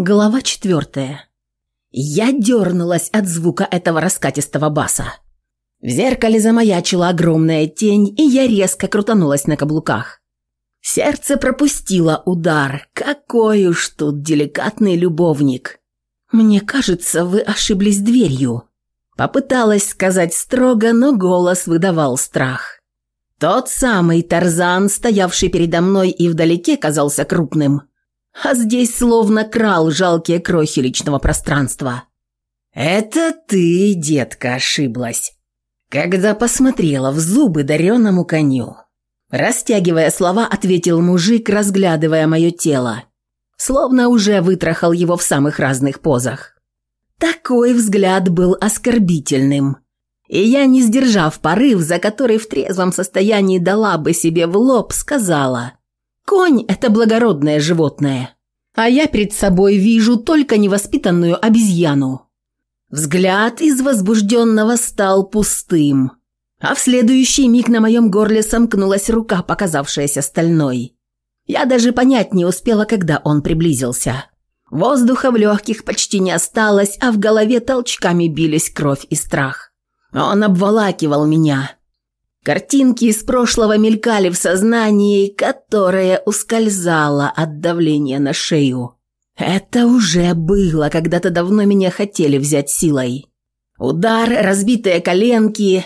Глава четвертая. Я дернулась от звука этого раскатистого баса. В зеркале замаячила огромная тень, и я резко крутанулась на каблуках. Сердце пропустило удар. Какой уж тут деликатный любовник. Мне кажется, вы ошиблись дверью. Попыталась сказать строго, но голос выдавал страх. Тот самый Тарзан, стоявший передо мной и вдалеке казался крупным – а здесь словно крал жалкие крохи личного пространства. «Это ты, детка, ошиблась, когда посмотрела в зубы дареному коню». Растягивая слова, ответил мужик, разглядывая мое тело, словно уже вытрахал его в самых разных позах. Такой взгляд был оскорбительным. И я, не сдержав порыв, за который в трезвом состоянии дала бы себе в лоб, сказала – Конь – это благородное животное. А я перед собой вижу только невоспитанную обезьяну. Взгляд из возбужденного стал пустым. А в следующий миг на моем горле сомкнулась рука, показавшаяся стальной. Я даже понять не успела, когда он приблизился. Воздуха в легких почти не осталось, а в голове толчками бились кровь и страх. Он обволакивал меня – Картинки из прошлого мелькали в сознании, которое ускользало от давления на шею. Это уже было, когда-то давно меня хотели взять силой. Удар, разбитые коленки,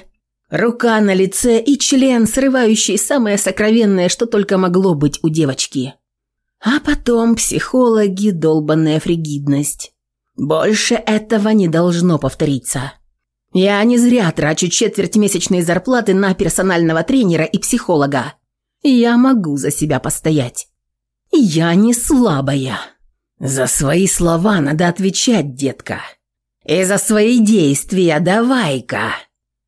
рука на лице и член, срывающий самое сокровенное, что только могло быть у девочки. А потом психологи, долбанная фригидность. Больше этого не должно повториться. Я не зря трачу четверть месячной зарплаты на персонального тренера и психолога. Я могу за себя постоять. Я не слабая. За свои слова надо отвечать, детка. И за свои действия давай-ка.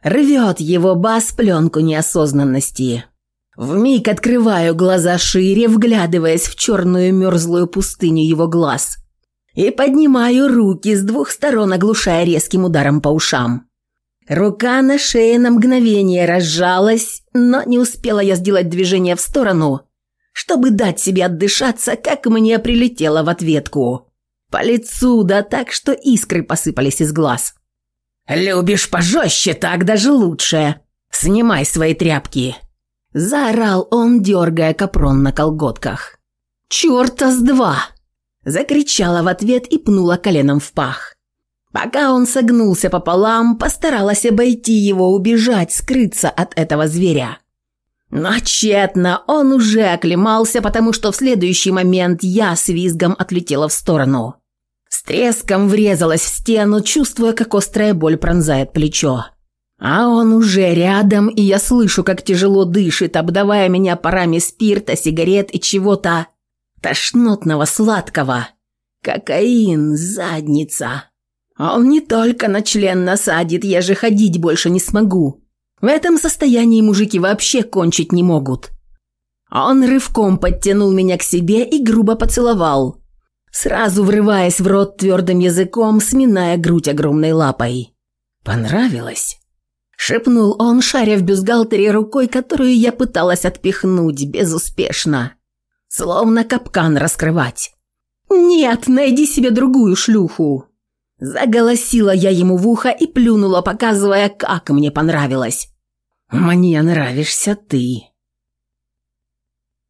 Рвет его бас пленку неосознанности. Вмиг открываю глаза шире, вглядываясь в черную мерзлую пустыню его глаз. И поднимаю руки с двух сторон, оглушая резким ударом по ушам. Рука на шее на мгновение разжалась, но не успела я сделать движение в сторону, чтобы дать себе отдышаться, как мне прилетело в ответку. По лицу, да так, что искры посыпались из глаз. «Любишь пожестче, так даже лучше. Снимай свои тряпки!» Заорал он, дергая капрон на колготках. «Черта с два!» Закричала в ответ и пнула коленом в пах. Пока он согнулся пополам, постаралась обойти его, убежать, скрыться от этого зверя. Но тщетно он уже оклемался, потому что в следующий момент я с визгом отлетела в сторону. С треском врезалась в стену, чувствуя, как острая боль пронзает плечо. А он уже рядом, и я слышу, как тяжело дышит, обдавая меня парами спирта, сигарет и чего-то тошнотного сладкого. Кокаин, задница. Он не только на член насадит, я же ходить больше не смогу. В этом состоянии мужики вообще кончить не могут. А он рывком подтянул меня к себе и грубо поцеловал, сразу врываясь в рот твердым языком, сминая грудь огромной лапой. «Понравилось?» – шепнул он, шаря в бюстгальтере рукой, которую я пыталась отпихнуть безуспешно. Словно капкан раскрывать. «Нет, найди себе другую шлюху!» Заголосила я ему в ухо и плюнула, показывая, как мне понравилось. «Мне нравишься ты»,